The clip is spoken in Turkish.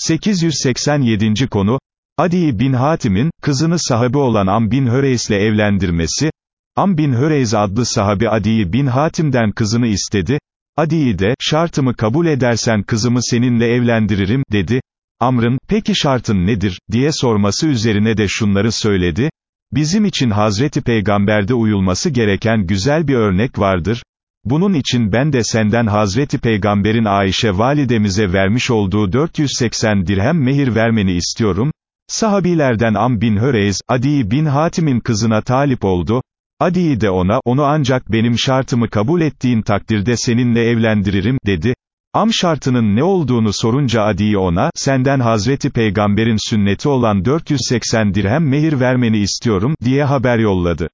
887. konu, Adi bin Hatim'in, kızını sahabi olan Am bin Höreys'le evlendirmesi, Am bin Höreyz adlı sahabi Adi bin Hatim'den kızını istedi, Adi de, şartımı kabul edersen kızımı seninle evlendiririm, dedi, Amr'ın, peki şartın nedir, diye sorması üzerine de şunları söyledi, bizim için Hazreti Peygamber'de uyulması gereken güzel bir örnek vardır, bunun için ben de senden Hazreti Peygamber'in Ayşe validemize vermiş olduğu 480 dirhem mehir vermeni istiyorum. Sahabilerden Am bin Höreyz, Adi bin Hatim'in kızına talip oldu. Adi de ona, onu ancak benim şartımı kabul ettiğin takdirde seninle evlendiririm, dedi. Am şartının ne olduğunu sorunca Adi ona, senden Hazreti Peygamber'in sünneti olan 480 dirhem mehir vermeni istiyorum, diye haber yolladı.